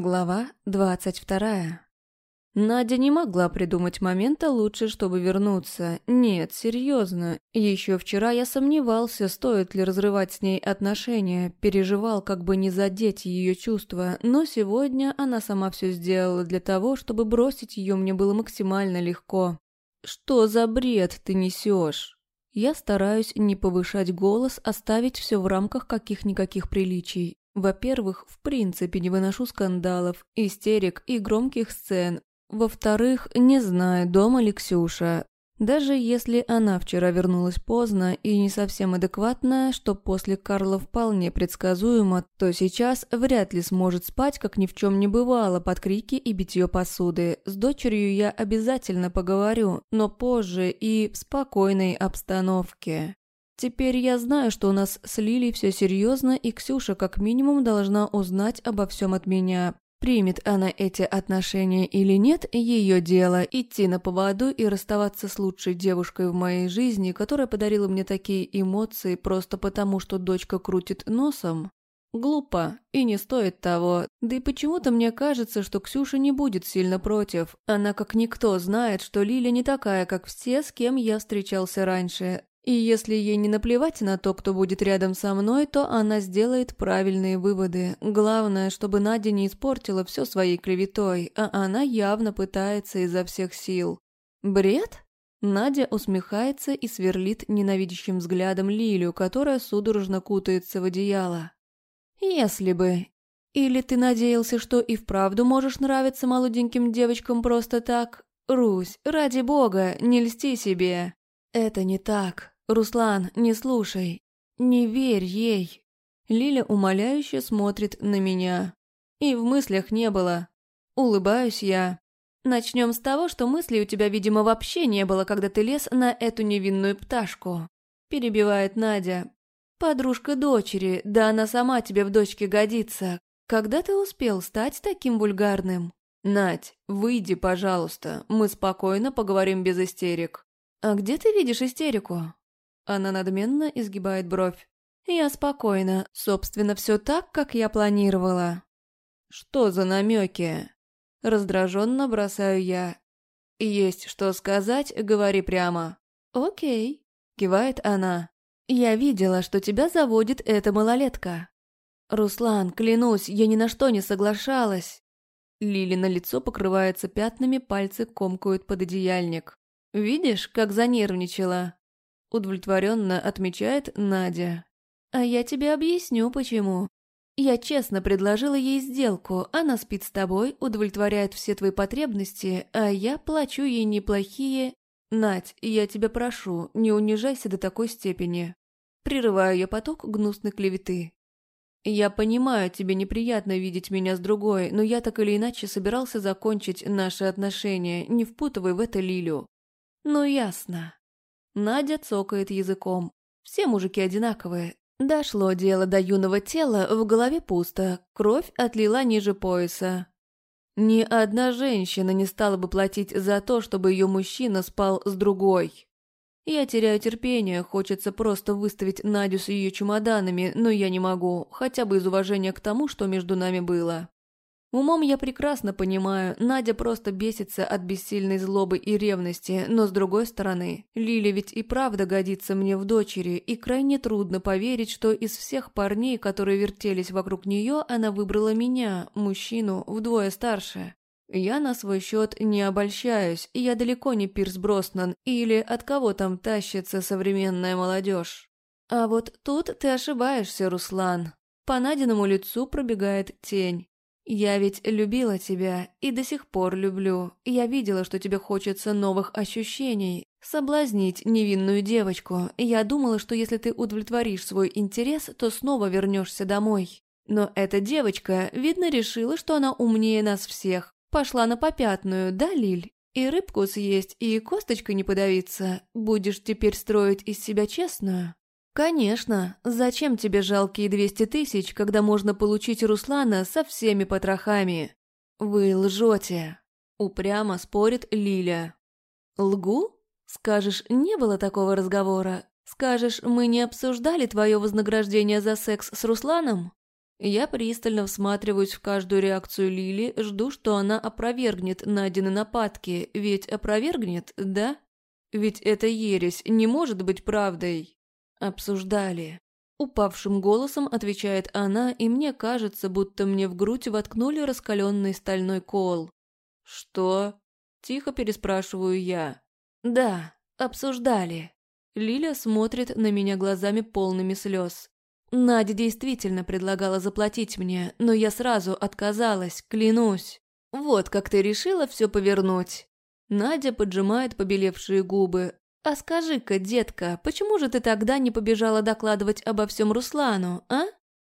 Глава двадцать вторая. Надя не могла придумать момента лучше, чтобы вернуться. Нет, серьезно. Еще вчера я сомневался, стоит ли разрывать с ней отношения, переживал, как бы не задеть ее чувства, но сегодня она сама все сделала для того, чтобы бросить ее мне было максимально легко. «Что за бред ты несешь?» Я стараюсь не повышать голос, оставить все в рамках каких-никаких приличий. Во-первых, в принципе не выношу скандалов, истерик и громких сцен. Во-вторых, не знаю, дома ли Ксюша. Даже если она вчера вернулась поздно и не совсем адекватная, что после Карла вполне предсказуемо, то сейчас вряд ли сможет спать, как ни в чем не бывало, под крики и битье посуды. С дочерью я обязательно поговорю, но позже и в спокойной обстановке. Теперь я знаю, что у нас с Лилей все серьезно, и Ксюша как минимум должна узнать обо всем от меня. Примет она эти отношения или нет, ее дело идти на поводу и расставаться с лучшей девушкой в моей жизни, которая подарила мне такие эмоции просто потому, что дочка крутит носом. Глупо и не стоит того. Да и почему-то мне кажется, что Ксюша не будет сильно против. Она как никто знает, что Лиля не такая, как все, с кем я встречался раньше. И если ей не наплевать на то, кто будет рядом со мной, то она сделает правильные выводы. Главное, чтобы Надя не испортила все своей клеветой, а она явно пытается изо всех сил. Бред? Надя усмехается и сверлит ненавидящим взглядом Лилю, которая судорожно кутается в одеяло. «Если бы. Или ты надеялся, что и вправду можешь нравиться молоденьким девочкам просто так? Русь, ради бога, не льсти себе!» «Это не так. «Руслан, не слушай. Не верь ей». Лиля умоляюще смотрит на меня. И в мыслях не было. Улыбаюсь я. Начнем с того, что мыслей у тебя, видимо, вообще не было, когда ты лез на эту невинную пташку. Перебивает Надя. Подружка дочери, да она сама тебе в дочке годится. Когда ты успел стать таким вульгарным? Надь, выйди, пожалуйста, мы спокойно поговорим без истерик. А где ты видишь истерику? Она надменно изгибает бровь. Я спокойна. Собственно, все так, как я планировала. Что за намеки? Раздраженно бросаю я. Есть что сказать, говори прямо. Окей. Кивает она. Я видела, что тебя заводит эта малолетка. Руслан, клянусь, я ни на что не соглашалась. Лили на лицо покрывается пятнами, пальцы комкают под одеяльник. Видишь, как занервничала? Удовлетворенно отмечает Надя. А я тебе объясню, почему. Я честно предложила ей сделку, она спит с тобой, удовлетворяет все твои потребности, а я плачу ей неплохие... Надь, я тебя прошу, не унижайся до такой степени. Прерываю я поток гнусной клеветы. Я понимаю, тебе неприятно видеть меня с другой, но я так или иначе собирался закончить наши отношения, не впутывай в это Лилю. Ну ясно. Надя цокает языком. Все мужики одинаковые. Дошло дело до юного тела, в голове пусто, кровь отлила ниже пояса. Ни одна женщина не стала бы платить за то, чтобы ее мужчина спал с другой. Я теряю терпение, хочется просто выставить Надю с ее чемоданами, но я не могу, хотя бы из уважения к тому, что между нами было. Умом я прекрасно понимаю, Надя просто бесится от бессильной злобы и ревности, но с другой стороны, Лиля ведь и правда годится мне в дочери, и крайне трудно поверить, что из всех парней, которые вертелись вокруг нее, она выбрала меня, мужчину, вдвое старше. Я на свой счет не обольщаюсь, и я далеко не Пирс Броснан, или от кого там тащится современная молодежь. А вот тут ты ошибаешься, Руслан. По Надиному лицу пробегает тень. «Я ведь любила тебя и до сих пор люблю. Я видела, что тебе хочется новых ощущений. Соблазнить невинную девочку. Я думала, что если ты удовлетворишь свой интерес, то снова вернешься домой. Но эта девочка, видно, решила, что она умнее нас всех. Пошла на попятную, да, Лиль? И рыбку съесть, и косточкой не подавиться. Будешь теперь строить из себя честную?» «Конечно. Зачем тебе жалкие двести тысяч, когда можно получить Руслана со всеми потрохами?» «Вы лжете», — упрямо спорит Лиля. «Лгу? Скажешь, не было такого разговора? Скажешь, мы не обсуждали твое вознаграждение за секс с Русланом?» Я пристально всматриваюсь в каждую реакцию Лили, жду, что она опровергнет Надины нападки, ведь опровергнет, да? Ведь эта ересь не может быть правдой. Обсуждали. Упавшим голосом отвечает она, и мне кажется, будто мне в грудь воткнули раскаленный стальной кол. «Что?» – тихо переспрашиваю я. «Да, обсуждали». Лиля смотрит на меня глазами полными слез. Надя действительно предлагала заплатить мне, но я сразу отказалась, клянусь. Вот как ты решила все повернуть. Надя поджимает побелевшие губы. А скажи-ка, детка, почему же ты тогда не побежала докладывать обо всем Руслану, а?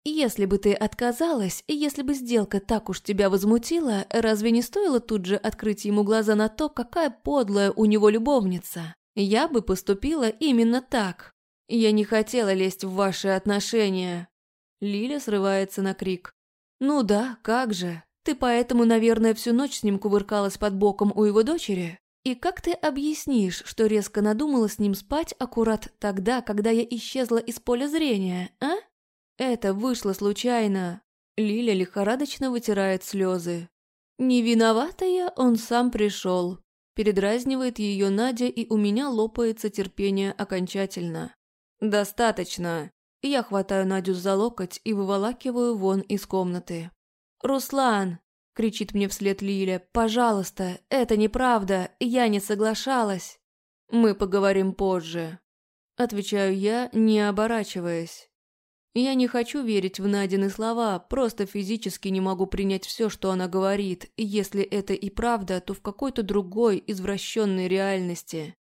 Если бы ты отказалась, и если бы сделка так уж тебя возмутила, разве не стоило тут же открыть ему глаза на то, какая подлая у него любовница? Я бы поступила именно так. Я не хотела лезть в ваши отношения. Лиля срывается на крик. Ну да, как же. Ты поэтому, наверное, всю ночь с ним кувыркалась под боком у его дочери? И как ты объяснишь, что резко надумала с ним спать аккурат тогда, когда я исчезла из поля зрения, а? Это вышло случайно. Лиля лихорадочно вытирает слезы. Не виновата я, он сам пришел. Передразнивает ее Надя, и у меня лопается терпение окончательно. «Достаточно!» Я хватаю Надю за локоть и выволакиваю вон из комнаты. «Руслан!» – кричит мне вслед Лиля. «Пожалуйста, это неправда, я не соглашалась!» «Мы поговорим позже», – отвечаю я, не оборачиваясь. Я не хочу верить в Надины слова, просто физически не могу принять все, что она говорит, если это и правда, то в какой-то другой, извращенной реальности.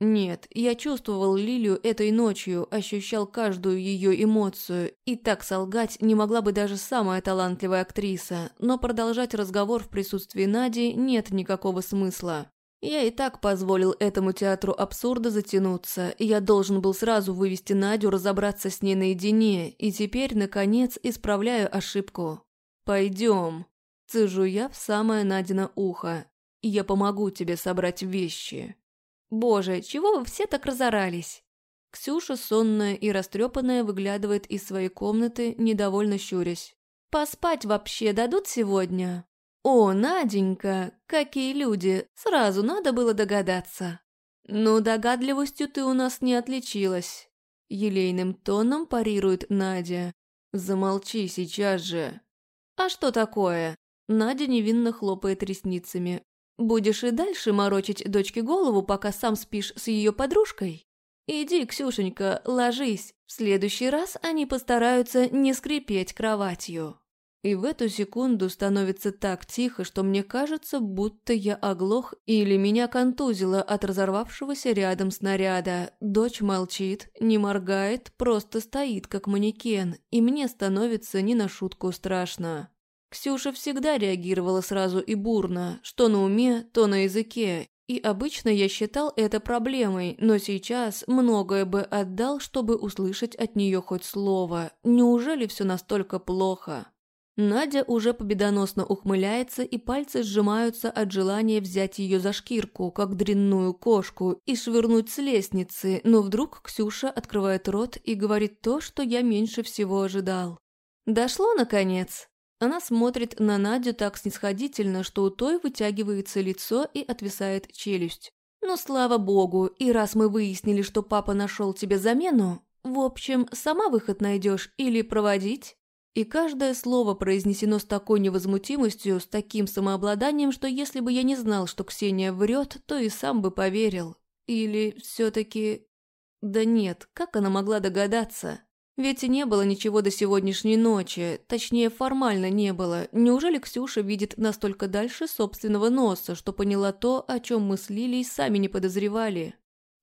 Нет, я чувствовал Лилию этой ночью, ощущал каждую ее эмоцию, и так солгать не могла бы даже самая талантливая актриса, но продолжать разговор в присутствии Нади нет никакого смысла. Я и так позволил этому театру абсурда затянуться, я должен был сразу вывести Надю, разобраться с ней наедине, и теперь, наконец, исправляю ошибку. «Пойдем», – цежу я в самое Надино ухо, – «я помогу тебе собрать вещи». «Боже, чего вы все так разорались?» Ксюша, сонная и растрепанная, выглядывает из своей комнаты, недовольно щурясь. «Поспать вообще дадут сегодня?» «О, Наденька, какие люди! Сразу надо было догадаться!» «Ну, догадливостью ты у нас не отличилась!» Елейным тоном парирует Надя. «Замолчи сейчас же!» «А что такое?» Надя невинно хлопает ресницами. Будешь и дальше морочить дочке голову, пока сам спишь с ее подружкой? Иди, Ксюшенька, ложись. В следующий раз они постараются не скрипеть кроватью. И в эту секунду становится так тихо, что мне кажется, будто я оглох или меня контузило от разорвавшегося рядом снаряда. Дочь молчит, не моргает, просто стоит как манекен, и мне становится не на шутку страшно. Ксюша всегда реагировала сразу и бурно, что на уме, то на языке, и обычно я считал это проблемой, но сейчас многое бы отдал, чтобы услышать от нее хоть слово. Неужели все настолько плохо? Надя уже победоносно ухмыляется, и пальцы сжимаются от желания взять ее за шкирку, как дрянную кошку, и швырнуть с лестницы, но вдруг Ксюша открывает рот и говорит то, что я меньше всего ожидал. «Дошло, наконец?» Она смотрит на Надю так снисходительно, что у той вытягивается лицо и отвисает челюсть. «Ну, слава богу, и раз мы выяснили, что папа нашел тебе замену, в общем, сама выход найдешь или проводить?» И каждое слово произнесено с такой невозмутимостью, с таким самообладанием, что если бы я не знал, что Ксения врет, то и сам бы поверил. Или все-таки... Да нет, как она могла догадаться? Ведь не было ничего до сегодняшней ночи, точнее формально не было. Неужели Ксюша видит настолько дальше собственного носа, что поняла то, о чем мы с Лилией сами не подозревали?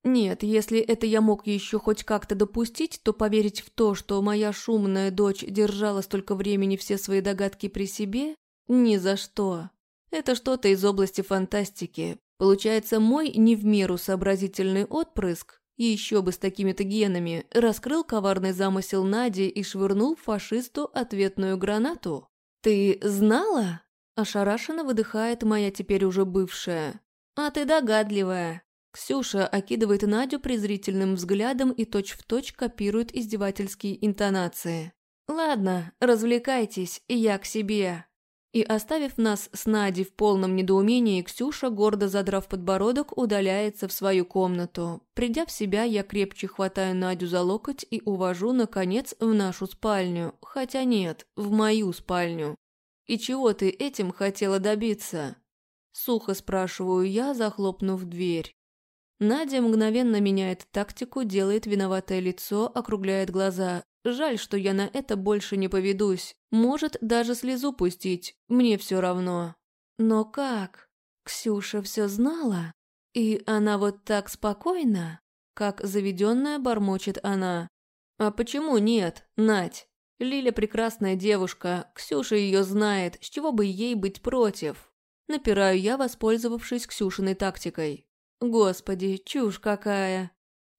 Нет, если это я мог еще хоть как-то допустить, то поверить в то, что моя шумная дочь держала столько времени все свои догадки при себе, ни за что. Это что-то из области фантастики. Получается, мой не в меру сообразительный отпрыск еще бы с такими-то генами, раскрыл коварный замысел Нади и швырнул фашисту ответную гранату. «Ты знала?» – ошарашенно выдыхает моя теперь уже бывшая. «А ты догадливая». Ксюша окидывает Надю презрительным взглядом и точь-в-точь точь копирует издевательские интонации. Ладно, развлекайтесь, я к себе. И оставив нас с Надей в полном недоумении, Ксюша, гордо задрав подбородок, удаляется в свою комнату. Придя в себя, я крепче хватаю Надю за локоть и увожу, наконец, в нашу спальню. Хотя нет, в мою спальню. «И чего ты этим хотела добиться?» Сухо спрашиваю я, захлопнув дверь. Надя мгновенно меняет тактику, делает виноватое лицо, округляет глаза. Жаль, что я на это больше не поведусь. Может, даже слезу пустить. Мне все равно. Но как? Ксюша все знала? И она вот так спокойна? Как заведенная бормочет она. А почему нет, Надь? Лиля прекрасная девушка, Ксюша ее знает, с чего бы ей быть против? Напираю я, воспользовавшись Ксюшиной тактикой. Господи, чушь какая.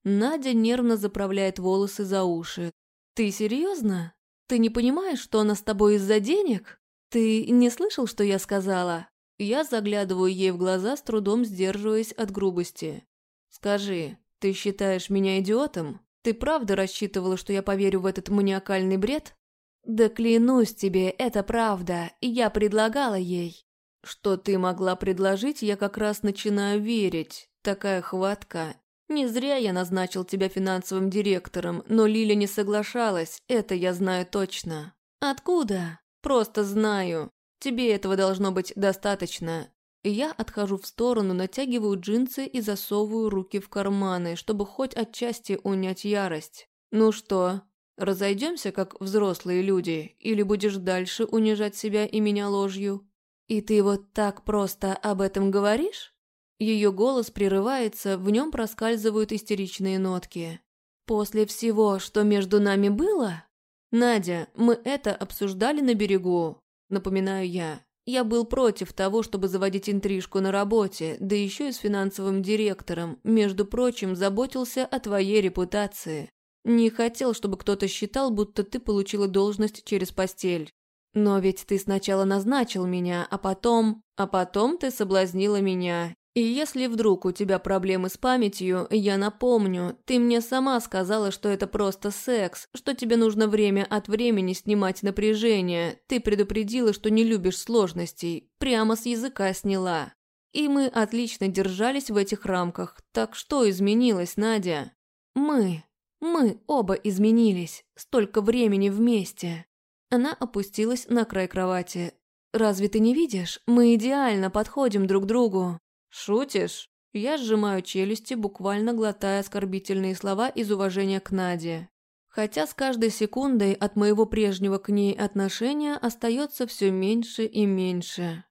Надя нервно заправляет волосы за уши, «Ты серьезно? Ты не понимаешь, что она с тобой из-за денег? Ты не слышал, что я сказала?» Я заглядываю ей в глаза, с трудом сдерживаясь от грубости. «Скажи, ты считаешь меня идиотом? Ты правда рассчитывала, что я поверю в этот маниакальный бред?» «Да клянусь тебе, это правда, я предлагала ей». «Что ты могла предложить, я как раз начинаю верить. Такая хватка не зря я назначил тебя финансовым директором, но Лиля не соглашалась, это я знаю точно. Откуда? Просто знаю. Тебе этого должно быть достаточно. Я отхожу в сторону, натягиваю джинсы и засовываю руки в карманы, чтобы хоть отчасти унять ярость. Ну что, разойдемся как взрослые люди, или будешь дальше унижать себя и меня ложью? И ты вот так просто об этом говоришь? Ее голос прерывается, в нем проскальзывают истеричные нотки. «После всего, что между нами было?» «Надя, мы это обсуждали на берегу», — напоминаю я. «Я был против того, чтобы заводить интрижку на работе, да еще и с финансовым директором. Между прочим, заботился о твоей репутации. Не хотел, чтобы кто-то считал, будто ты получила должность через постель. Но ведь ты сначала назначил меня, а потом... А потом ты соблазнила меня, и если вдруг у тебя проблемы с памятью, я напомню, ты мне сама сказала, что это просто секс, что тебе нужно время от времени снимать напряжение. Ты предупредила, что не любишь сложностей, прямо с языка сняла. И мы отлично держались в этих рамках. Так что изменилось, Надя? Мы. Мы оба изменились. Столько времени вместе. Она опустилась на край кровати. «Разве ты не видишь? Мы идеально подходим друг другу. «Шутишь?» Я сжимаю челюсти, буквально глотая оскорбительные слова из уважения к Наде. Хотя с каждой секундой от моего прежнего к ней отношения остается все меньше и меньше.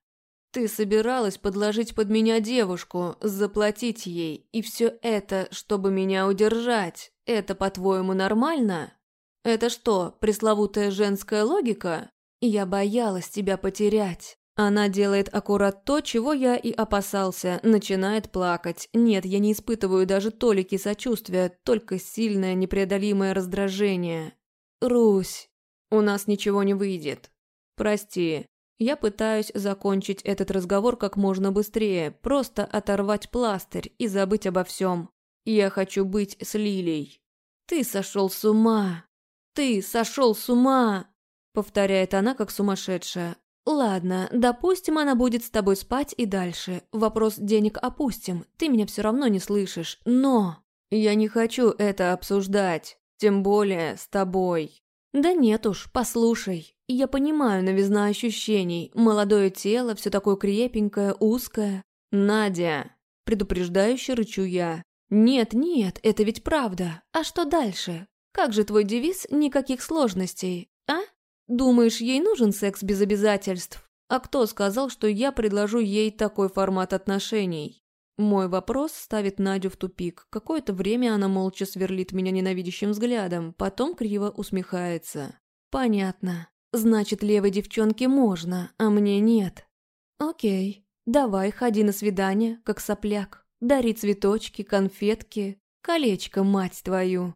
Ты собиралась подложить под меня девушку, заплатить ей, и все это, чтобы меня удержать. Это, по-твоему, нормально? Это что, пресловутая женская логика? Я боялась тебя потерять. Она делает аккурат то, чего я и опасался, начинает плакать. Нет, я не испытываю даже толики сочувствия, только сильное непреодолимое раздражение. «Русь, у нас ничего не выйдет. Прости, я пытаюсь закончить этот разговор как можно быстрее, просто оторвать пластырь и забыть обо всем. Я хочу быть с Лилей. Ты сошел с ума. Ты сошел с ума, повторяет она как сумасшедшая. «Ладно, допустим, она будет с тобой спать и дальше. Вопрос денег опустим, ты меня все равно не слышишь, но...» «Я не хочу это обсуждать, тем более с тобой». «Да нет уж, послушай. Я понимаю новизна ощущений, молодое тело, все такое крепенькое, узкое». «Надя!» – предупреждающе рычу я. «Нет, нет, это ведь правда. А что дальше? Как же твой девиз «никаких сложностей», а?» Думаешь, ей нужен секс без обязательств? А кто сказал, что я предложу ей такой формат отношений? Мой вопрос ставит Надю в тупик. Какое-то время она молча сверлит меня ненавидящим взглядом, потом криво усмехается. Понятно. Значит, левой девчонке можно, а мне нет. Окей. Давай, ходи на свидание, как сопляк. Дари цветочки, конфетки, колечко, мать твою.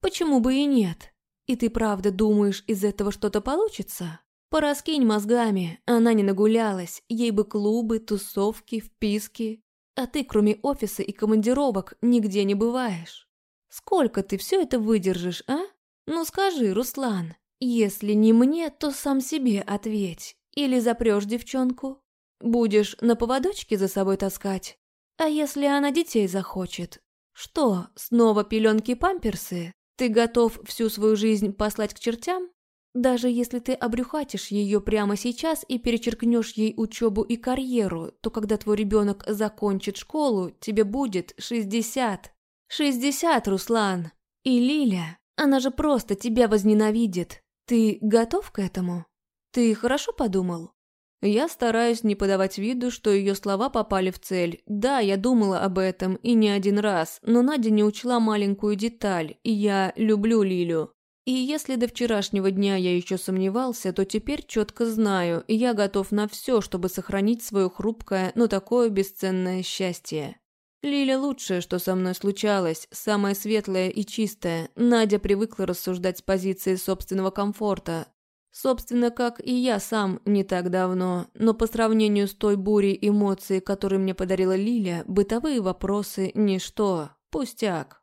Почему бы и нет? И ты правда думаешь, из этого что-то получится? Пораскинь мозгами, она не нагулялась, ей бы клубы, тусовки, вписки. А ты, кроме офиса и командировок, нигде не бываешь. Сколько ты все это выдержишь, а? Ну скажи, Руслан, Если не мне, то сам себе ответь. Или запрешь девчонку? Будешь на поводочке за собой таскать? А если она детей захочет? Что, снова пеленки-памперсы? Ты готов всю свою жизнь послать к чертям? Даже если ты обрюхатишь ее прямо сейчас и перечеркнешь ей учебу и карьеру, то когда твой ребенок закончит школу, тебе будет шестьдесят. Шестьдесят, Руслан. И Лиля, она же просто тебя возненавидит. Ты готов к этому? Ты хорошо подумал? Я стараюсь не подавать виду, что ее слова попали в цель. Да, я думала об этом и не один раз, но Надя не учла маленькую деталь, и я люблю Лилю. И если до вчерашнего дня я еще сомневался, то теперь четко знаю, я готов на все, чтобы сохранить свое хрупкое, но такое бесценное счастье. Лиля лучшее, что со мной случалось, самое светлое и чистое. Надя привыкла рассуждать с позиции собственного комфорта, Собственно, как и я сам не так давно, но по сравнению с той бурей эмоций, которые мне подарила Лиля, бытовые вопросы – ничто, пустяк.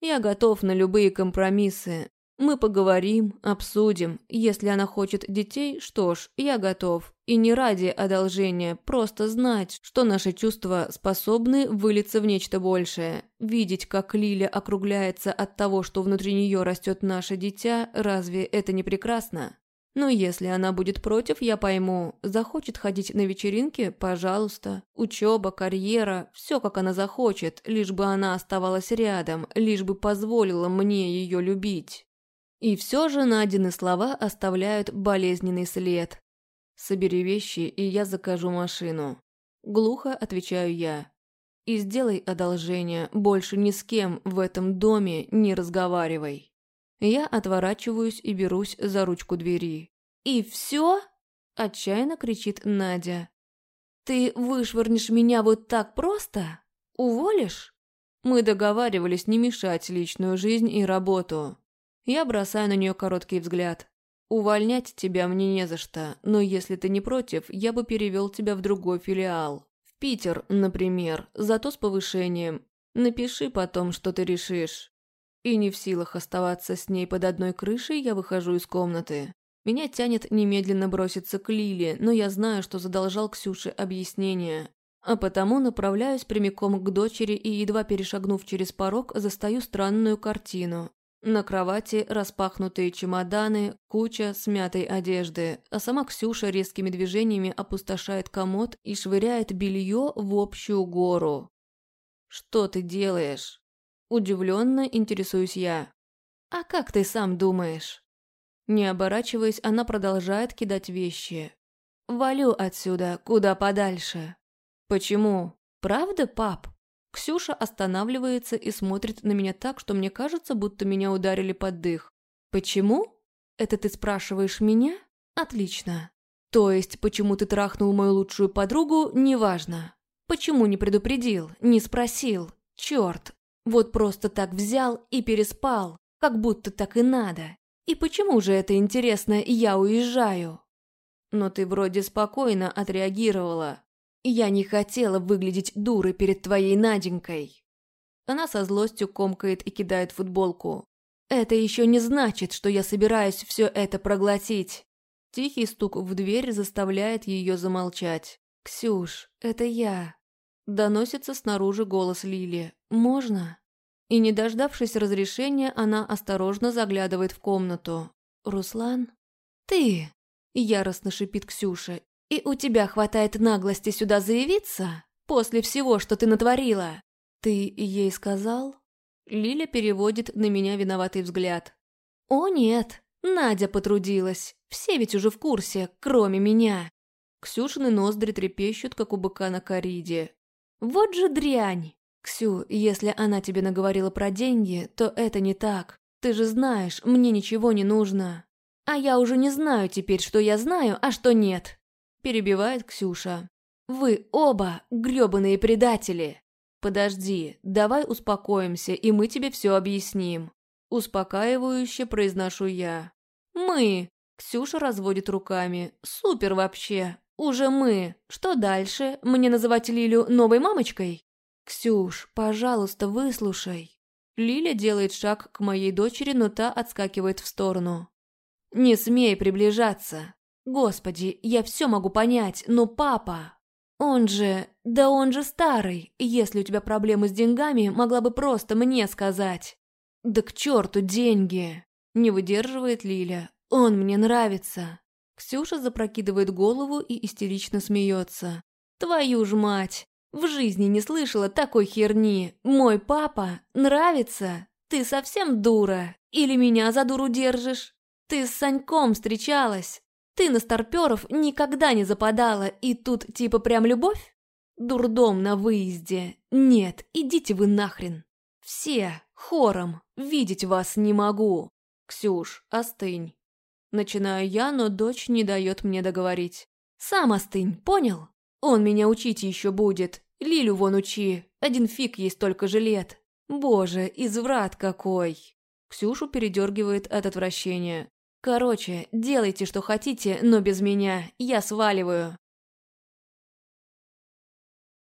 Я готов на любые компромиссы. Мы поговорим, обсудим. Если она хочет детей, что ж, я готов. И не ради одолжения, просто знать, что наши чувства способны вылиться в нечто большее. Видеть, как Лиля округляется от того, что внутри нее растет наше дитя, разве это не прекрасно? Но если она будет против, я пойму. Захочет ходить на вечеринки – пожалуйста. Учеба, карьера – все как она захочет, лишь бы она оставалась рядом, лишь бы позволила мне ее любить. И все же Надины слова оставляют болезненный след. «Собери вещи, и я закажу машину». Глухо отвечаю я. «И сделай одолжение, больше ни с кем в этом доме не разговаривай». Я отворачиваюсь и берусь за ручку двери. «И все?» – отчаянно кричит Надя. «Ты вышвырнешь меня вот так просто? Уволишь?» Мы договаривались не мешать личную жизнь и работу. Я бросаю на нее короткий взгляд. Увольнять тебя мне не за что, но если ты не против, я бы перевел тебя в другой филиал. В Питер, например, зато с повышением. Напиши потом, что ты решишь. И не в силах оставаться с ней под одной крышей, я выхожу из комнаты. Меня тянет немедленно броситься к Лиле, но я знаю, что задолжал Ксюше объяснение. А потому направляюсь прямиком к дочери и, едва перешагнув через порог, застаю странную картину. На кровати распахнутые чемоданы, куча смятой одежды, а сама Ксюша резкими движениями опустошает комод и швыряет белье в общую гору. «Что ты делаешь?» Удивленно интересуюсь я. «А как ты сам думаешь?» Не оборачиваясь, она продолжает кидать вещи. «Валю отсюда, куда подальше». «Почему? Правда, пап?» Ксюша останавливается и смотрит на меня так, что мне кажется, будто меня ударили под дых. «Почему? Это ты спрашиваешь меня? Отлично. То есть, почему ты трахнул мою лучшую подругу, неважно. Почему не предупредил, не спросил? Черт, вот просто так взял и переспал, как будто так и надо. И почему же это интересно, я уезжаю? Но ты вроде спокойно отреагировала. Я не хотела выглядеть дурой перед твоей Наденькой. Она со злостью комкает и кидает футболку. Это еще не значит, что я собираюсь все это проглотить. Тихий стук в дверь заставляет ее замолчать. «Ксюш, это я». Доносится снаружи голос Лили. «Можно?» И, не дождавшись разрешения, она осторожно заглядывает в комнату. «Руслан?» «Ты!» – яростно шипит Ксюша. «И у тебя хватает наглости сюда заявиться? После всего, что ты натворила?» «Ты ей сказал?» Лиля переводит на меня виноватый взгляд. «О нет, Надя потрудилась. Все ведь уже в курсе, кроме меня». Ксюшины ноздри трепещут, как у быка на кориде. Вот же дрянь! Ксю, если она тебе наговорила про деньги, то это не так. Ты же знаешь, мне ничего не нужно. А я уже не знаю теперь, что я знаю, а что нет. Перебивает Ксюша. Вы оба грёбаные предатели. Подожди, давай успокоимся, и мы тебе все объясним. Успокаивающе произношу я. Мы. Ксюша разводит руками. Супер вообще. «Уже мы. Что дальше? Мне называть Лилю новой мамочкой?» «Ксюш, пожалуйста, выслушай». Лиля делает шаг к моей дочери, но та отскакивает в сторону. Не смей приближаться. Господи, я все могу понять, но папа... Он же... Да он же старый. Если у тебя проблемы с деньгами, могла бы просто мне сказать. Да к черту деньги. Не выдерживает Лиля. Он мне нравится. Ксюша запрокидывает голову и истерично смеется. Твою ж мать! В жизни не слышала такой херни. Мой папа нравится? Ты совсем дура? Или меня за дуру держишь? Ты с Саньком встречалась? Ты на старперов никогда не западала, и тут типа прям любовь? Дурдом на выезде. Нет, идите вы нахрен. Все, хором, видеть вас не могу. Ксюш, остынь. Начинаю я, но дочь не дает мне договорить. Сам остынь, понял? Он меня учить еще будет. Лилю вон учи. Один фиг есть только жилет. Боже, изврат какой. Ксюшу передергивает от отвращения. Короче, делайте, что хотите, но без меня. Я сваливаю.